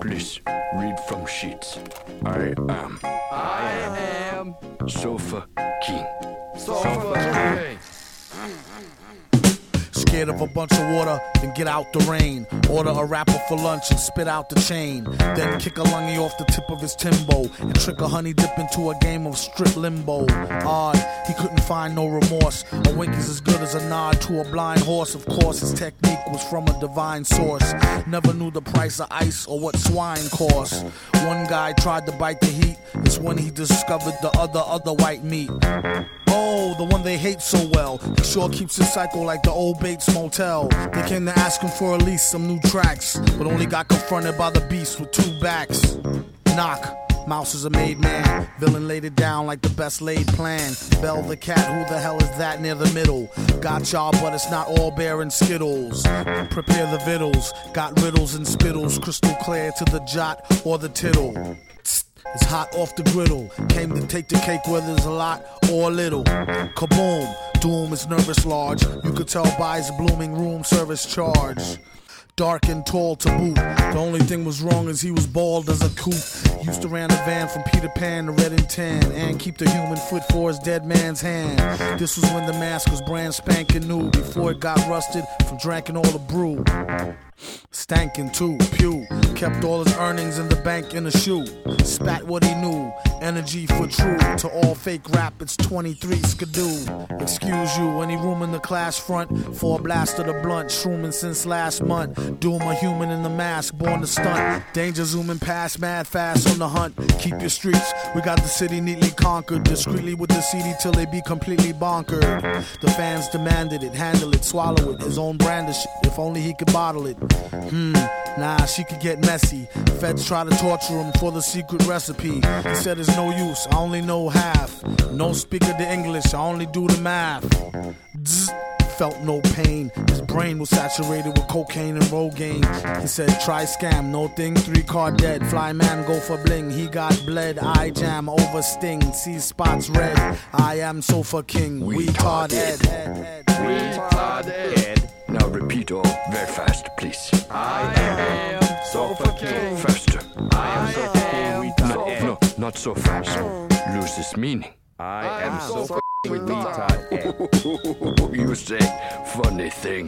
Please read from sheets. I am. I am. Sofa King. Sofa, King. Scared of a bunch of water, then get out the rain. Order a rapper for lunch and spit out the chain. Then kick a lungy off the tip of his timbo and trick a honey dip into a game of strip limbo. Odd, he couldn't find no remorse. A wink is as good as a nod to a blind horse. Of course, his technique was from a divine source. Never knew the price of ice or what swine cost. One guy tried to bite the heat. It's when he discovered the other other white meat. Oh, the one they hate so well. He sure keeps his cycle like the old Bates Motel. They came to ask him for at least some new tracks, but only got confronted by the beast with two backs. Knock. Mouse is a made man. Villain laid it down like the best laid plan. Bell the cat, who the hell is that near the middle? Got y'all, but it's not all bear and skittles. Prepare the vittles. Got riddles and spittles. Crystal clear to the jot or the tittle. It's hot off the griddle. Came to take the cake whether it's a lot or a little. Kaboom! Doom is nervous large. You could tell by his blooming room service charge. Dark and tall to boot. The only thing was wrong is he was bald as a coot. Used to ran a van from Peter Pan to Red and Tan and keep the human foot for his dead man's hand. This was when the mask was brand spanking new before it got rusted from drinking all the brew. Stankin' too, pew. Kept all his earnings in the bank in a shoe. Spat what he knew. Energy for true. To all fake rap, it's 23 skidoo. Excuse you, any room in the class front? For a blast of the blunt. Shrooming since last month. Doom a human in the mask, born to stunt. Danger zooming past, mad fast on the hunt. Keep your streets. We got the city neatly conquered. Discreetly with the CD till they be completely bonkered. The fans demanded it, handle it, swallow it. His own brand of shit. If only he could bottle it. Hmm, nah, she could get messy. Feds try to torture him for the secret recipe. He said it's no use, I only know half. No speaker the English, I only do the math. Zzz, felt no pain. His brain was saturated with cocaine and Rogaine. He said, try scam, no thing, three car dead. Fly man, go for bling. He got bled, eye jam, over sting. See spots red. I am sofa king, we tard head. Retarded. Now repeat all very fast, please. I am not so fast. Loses meaning. I ah, am Sofa King. Retarded. You say funny thing.